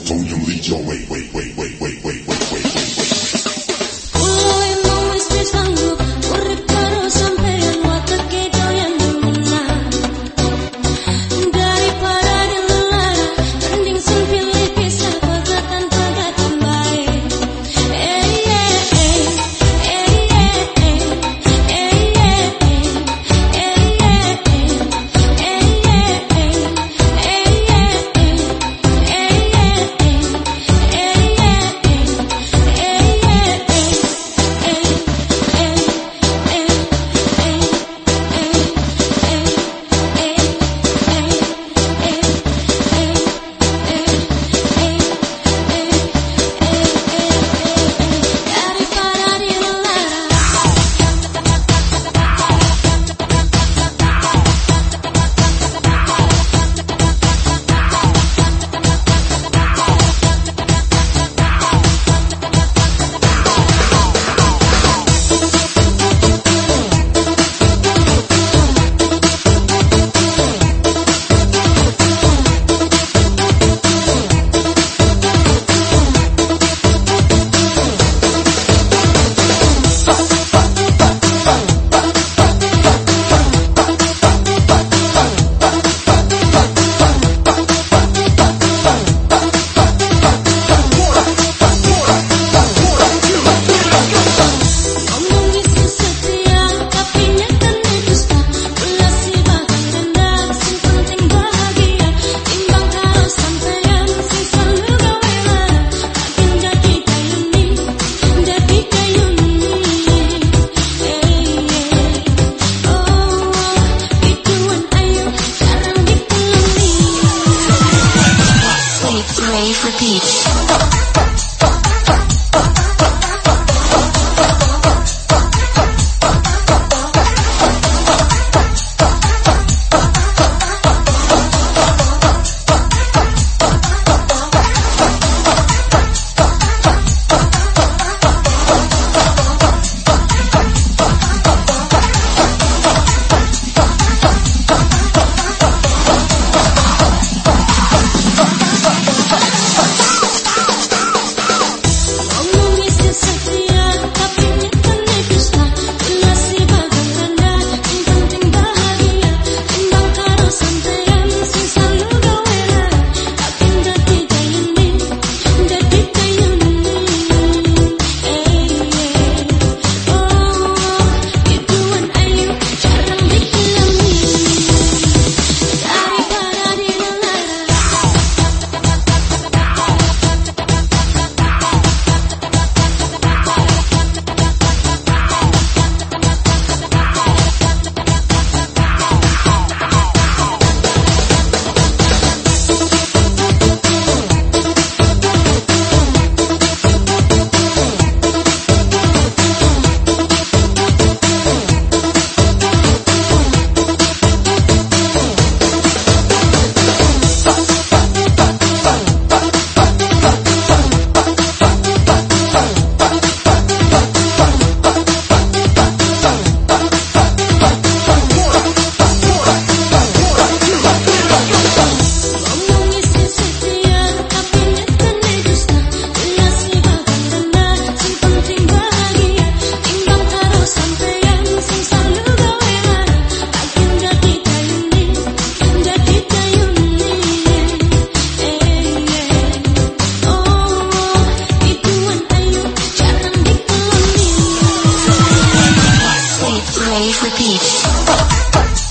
总有人叫喂喂喂喂。repeat. Rave Repeat.